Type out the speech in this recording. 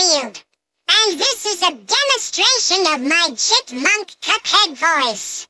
field. And this is a demonstration of my chipmunk cuphead voice.